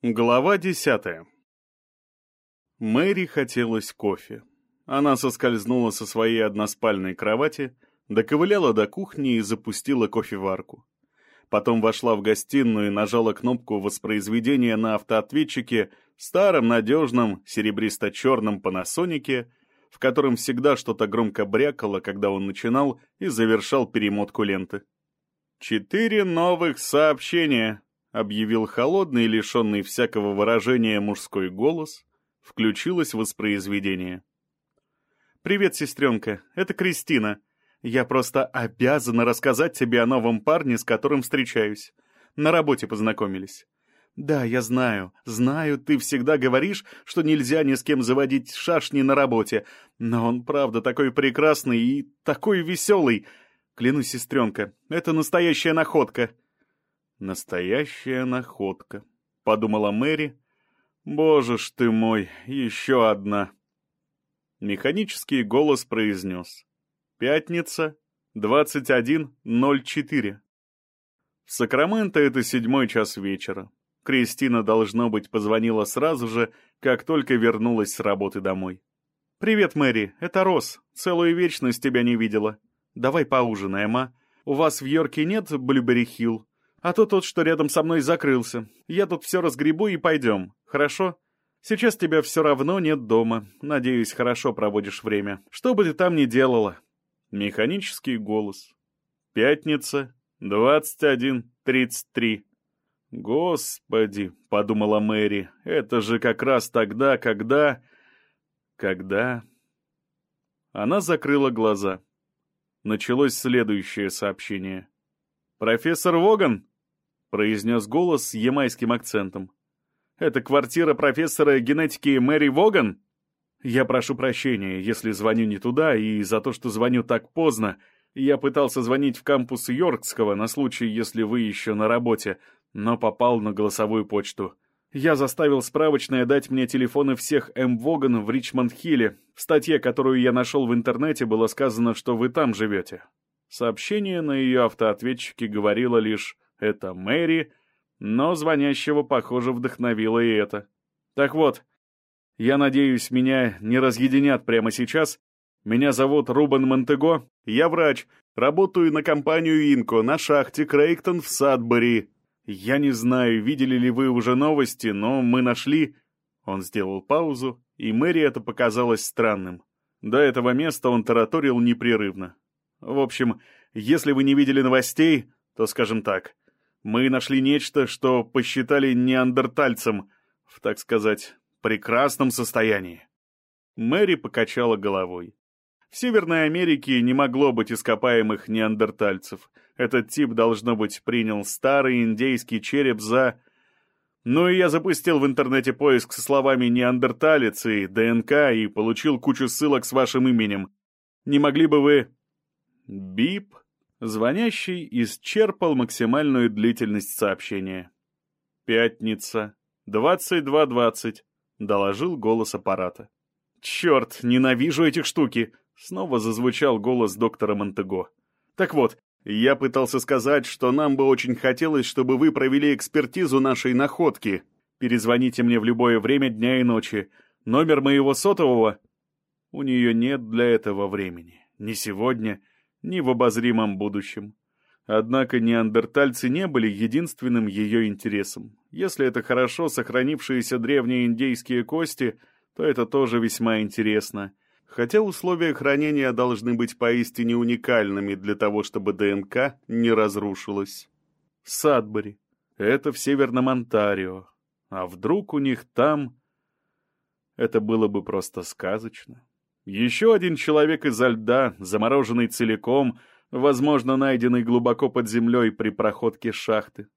Глава десятая. Мэри хотелось кофе. Она соскользнула со своей односпальной кровати, доковыляла до кухни и запустила кофеварку. Потом вошла в гостиную и нажала кнопку воспроизведения на автоответчике старом надежном серебристо-черном панасонике, в котором всегда что-то громко брякало, когда он начинал и завершал перемотку ленты. «Четыре новых сообщения», — объявил холодный, лишенный всякого выражения мужской голос. Включилось воспроизведение. «Привет, сестренка, это Кристина. Я просто обязана рассказать тебе о новом парне, с которым встречаюсь. На работе познакомились. Да, я знаю, знаю, ты всегда говоришь, что нельзя ни с кем заводить шашни на работе, но он правда такой прекрасный и такой веселый. Клянусь, сестренка, это настоящая находка». «Настоящая находка», — подумала Мэри. «Боже ж ты мой, еще одна». Механический голос произнес. «Пятница, 21.04». В Сакраменто это седьмой час вечера. Кристина, должно быть, позвонила сразу же, как только вернулась с работы домой. «Привет, Мэри, это Рос. Целую вечность тебя не видела. Давай поужинаем, а? У вас в Йорке нет Блюбери-Хилл? А то тот, что рядом со мной, закрылся. Я тут все разгребу и пойдем, хорошо? Сейчас тебя все равно нет дома. Надеюсь, хорошо проводишь время. Что бы ты там ни делала. Механический голос. Пятница, 21.33. Господи, подумала Мэри, это же как раз тогда, когда... Когда... Она закрыла глаза. Началось следующее сообщение. «Профессор Воган?» — произнес голос с ямайским акцентом. «Это квартира профессора генетики Мэри Воган?» «Я прошу прощения, если звоню не туда, и за то, что звоню так поздно. Я пытался звонить в кампус Йоркского на случай, если вы еще на работе, но попал на голосовую почту. Я заставил справочное дать мне телефоны всех М. Воган в Ричмонд-Хилле. В статье, которую я нашел в интернете, было сказано, что вы там живете». Сообщение на ее автоответчике говорило лишь это Мэри, но звонящего, похоже, вдохновило и это. Так вот, я надеюсь, меня не разъединят прямо сейчас. Меня зовут Рубен Монтего, я врач, работаю на компанию Инко на шахте Крейктон в Садбери. Я не знаю, видели ли вы уже новости, но мы нашли... Он сделал паузу, и Мэри это показалось странным. До этого места он тараторил непрерывно. В общем, если вы не видели новостей, то скажем так, мы нашли нечто, что посчитали неандертальцем, в, так сказать, прекрасном состоянии. Мэри покачала головой. В Северной Америке не могло быть ископаемых неандертальцев. Этот тип, должно быть, принял старый индейский череп за... Ну и я запустил в интернете поиск со словами «неандерталец» и «ДНК» и получил кучу ссылок с вашим именем. Не могли бы вы... Бип Звонящий исчерпал максимальную длительность сообщения. «Пятница. 22.20», — доложил голос аппарата. «Черт, ненавижу эти штуки!» — снова зазвучал голос доктора Монтего. «Так вот, я пытался сказать, что нам бы очень хотелось, чтобы вы провели экспертизу нашей находки. Перезвоните мне в любое время дня и ночи. Номер моего сотового...» «У нее нет для этого времени. Ни сегодня, ни в обозримом будущем. Однако неандертальцы не были единственным ее интересом. Если это хорошо сохранившиеся древние индейские кости, то это тоже весьма интересно. Хотя условия хранения должны быть поистине уникальными для того, чтобы ДНК не разрушилась. Садбери. Это в Северном Онтарио. А вдруг у них там... Это было бы просто сказочно. Еще один человек изо льда, замороженный целиком, возможно, найденный глубоко под землей при проходке шахты.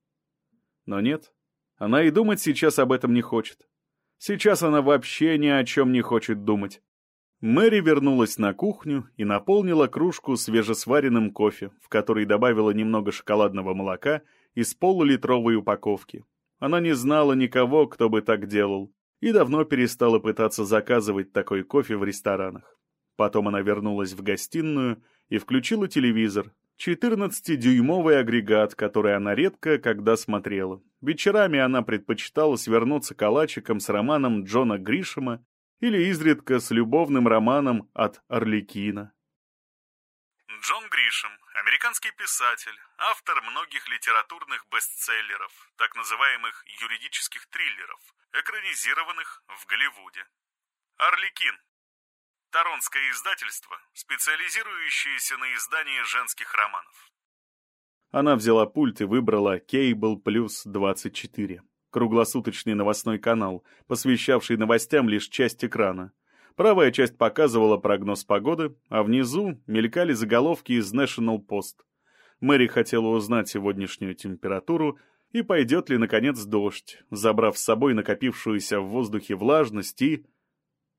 Но нет, она и думать сейчас об этом не хочет. Сейчас она вообще ни о чем не хочет думать. Мэри вернулась на кухню и наполнила кружку свежесваренным кофе, в который добавила немного шоколадного молока из полулитровой упаковки. Она не знала никого, кто бы так делал и давно перестала пытаться заказывать такой кофе в ресторанах. Потом она вернулась в гостиную и включила телевизор, 14-дюймовый агрегат, который она редко когда смотрела. Вечерами она предпочитала свернуться калачиком с романом Джона Гришема или изредка с любовным романом от Орликина. Джон Гришем, американский писатель, автор многих литературных бестселлеров, так называемых юридических триллеров, экранизированных в Голливуде. Орликин. Торонское издательство, специализирующееся на издании женских романов. Она взяла пульт и выбрала Cable Plus 24, круглосуточный новостной канал, посвящавший новостям лишь часть экрана. Правая часть показывала прогноз погоды, а внизу мелькали заголовки из National Post. Мэри хотела узнать сегодняшнюю температуру и пойдет ли, наконец, дождь, забрав с собой накопившуюся в воздухе влажность и...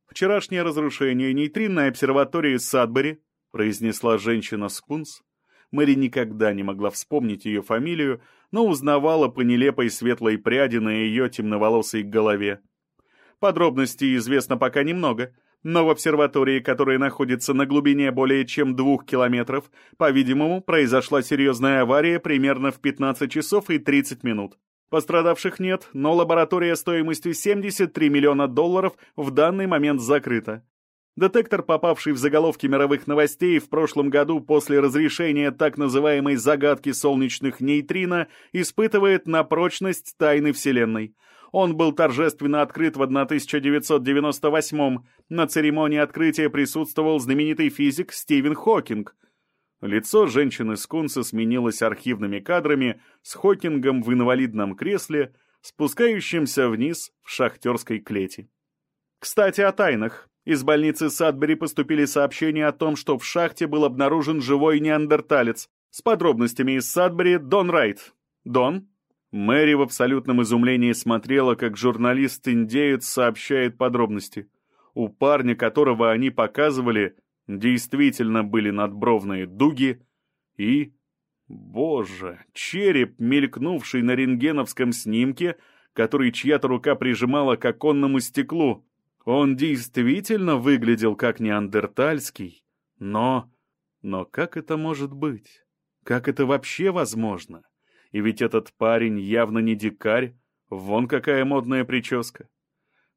«Вчерашнее разрушение нейтринной обсерватории Садбери», произнесла женщина Скунс. Мэри никогда не могла вспомнить ее фамилию, но узнавала по нелепой светлой пряди на ее темноволосой голове. Подробностей известно пока немного, но в обсерватории, которая находится на глубине более чем двух километров, по-видимому, произошла серьезная авария примерно в 15 часов и 30 минут. Пострадавших нет, но лаборатория стоимостью 73 миллиона долларов в данный момент закрыта. Детектор, попавший в заголовки мировых новостей в прошлом году после разрешения так называемой загадки солнечных нейтрино, испытывает на прочность тайны Вселенной – он был торжественно открыт в 1998 На церемонии открытия присутствовал знаменитый физик Стивен Хокинг. Лицо женщины Скунса сменилось архивными кадрами с Хокингом в инвалидном кресле, спускающимся вниз в шахтерской клети. Кстати, о тайнах. Из больницы Садбери поступили сообщения о том, что в шахте был обнаружен живой неандерталец. С подробностями из Садбери Дон Райт. Дон? Мэри в абсолютном изумлении смотрела, как журналист-индеец сообщает подробности. У парня, которого они показывали, действительно были надбровные дуги и... Боже, череп, мелькнувший на рентгеновском снимке, который чья-то рука прижимала к оконному стеклу. Он действительно выглядел как неандертальский, но... Но как это может быть? Как это вообще возможно? И ведь этот парень явно не дикарь, вон какая модная прическа.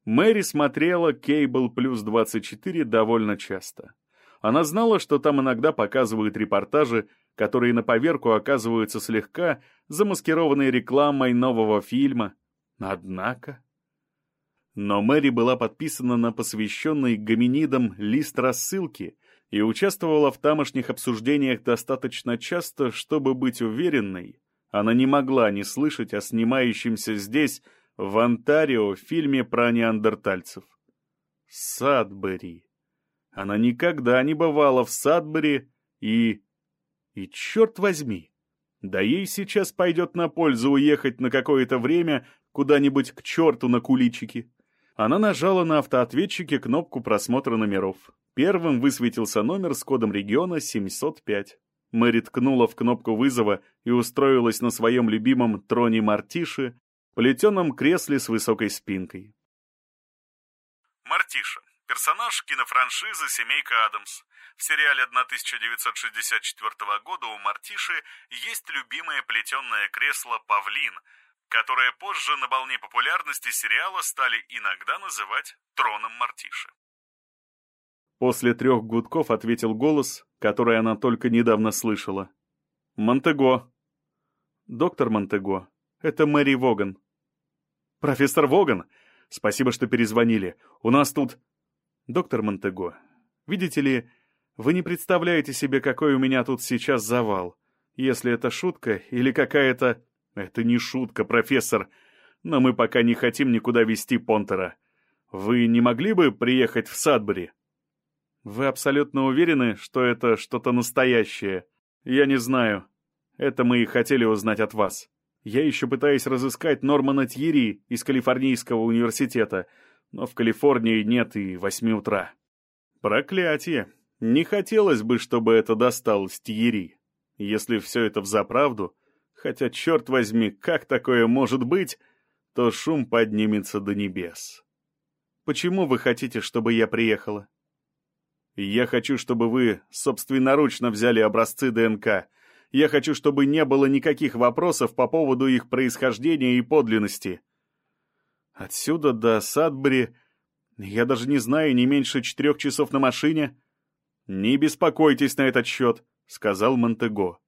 Мэри смотрела Кейбл плюс 24 довольно часто. Она знала, что там иногда показывают репортажи, которые на поверку оказываются слегка замаскированной рекламой нового фильма. Однако... Но Мэри была подписана на посвященный гоминидам лист рассылки и участвовала в тамошних обсуждениях достаточно часто, чтобы быть уверенной, она не могла не слышать о снимающемся здесь, в Онтарио, фильме про неандертальцев. Садбери. Она никогда не бывала в Садбери и... И черт возьми, да ей сейчас пойдет на пользу уехать на какое-то время куда-нибудь к черту на куличики. Она нажала на автоответчике кнопку просмотра номеров. Первым высветился номер с кодом региона 705. Мэри ткнула в кнопку вызова и устроилась на своем любимом троне Мартиши, плетеном кресле с высокой спинкой. Мартиша. Персонаж кинофраншизы «Семейка Адамс». В сериале 1964 года у Мартиши есть любимое плетеное кресло «Павлин», которое позже на волне популярности сериала стали иногда называть «троном Мартиши». После трех гудков ответил голос, который она только недавно слышала. «Монтего». «Доктор Монтего, это Мэри Воган». «Профессор Воган? Спасибо, что перезвонили. У нас тут...» «Доктор Монтего, видите ли, вы не представляете себе, какой у меня тут сейчас завал. Если это шутка или какая-то...» «Это не шутка, профессор, но мы пока не хотим никуда вести Понтера. Вы не могли бы приехать в Садбери?» Вы абсолютно уверены, что это что-то настоящее? Я не знаю. Это мы и хотели узнать от вас. Я еще пытаюсь разыскать Нормана Тьери из Калифорнийского университета, но в Калифорнии нет и восьми утра. Проклятие. Не хотелось бы, чтобы это досталось Тьери. Если все это взаправду, хотя, черт возьми, как такое может быть, то шум поднимется до небес. Почему вы хотите, чтобы я приехала? Я хочу, чтобы вы собственноручно взяли образцы ДНК. Я хочу, чтобы не было никаких вопросов по поводу их происхождения и подлинности. Отсюда до Садбери я даже не знаю, не меньше четырех часов на машине. Не беспокойтесь на этот счет, сказал Монтего.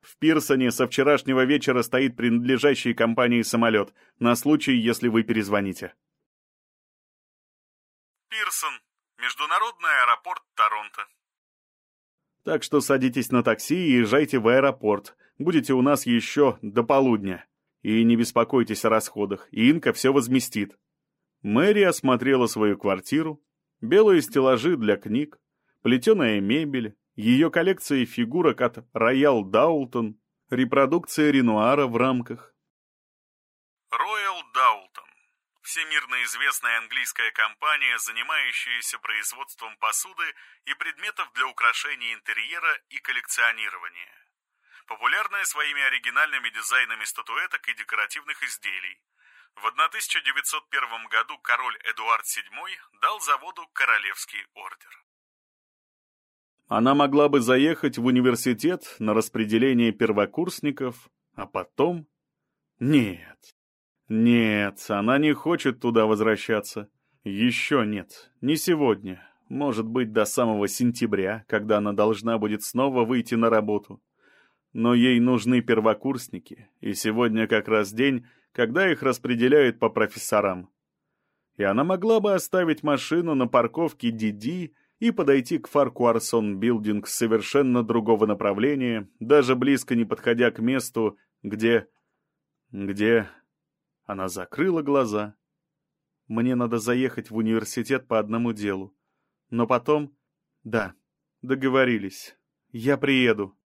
В Пирсоне со вчерашнего вечера стоит принадлежащий компании самолет, на случай, если вы перезвоните. Пирсон. Международный аэропорт Торонто. Так что садитесь на такси и езжайте в аэропорт. Будете у нас еще до полудня. И не беспокойтесь о расходах, Инка все возместит. Мэри осмотрела свою квартиру, белые стеллажи для книг, плетеная мебель, ее коллекция фигурок от Роял Даултон, репродукция Ренуара в рамках. Роял Даултон – всемирно известная английская компания, занимающаяся производством посуды и предметов для украшения интерьера и коллекционирования. Популярная своими оригинальными дизайнами статуэток и декоративных изделий. В 1901 году король Эдуард VII дал заводу Королевский ордер. Она могла бы заехать в университет на распределение первокурсников, а потом... Нет. Нет, она не хочет туда возвращаться. Еще нет, не сегодня. Может быть, до самого сентября, когда она должна будет снова выйти на работу. Но ей нужны первокурсники, и сегодня как раз день, когда их распределяют по профессорам. И она могла бы оставить машину на парковке Диди и подойти к Фаркуарсон Билдинг с совершенно другого направления, даже близко не подходя к месту, где... где... Она закрыла глаза. Мне надо заехать в университет по одному делу. Но потом... Да, договорились. Я приеду.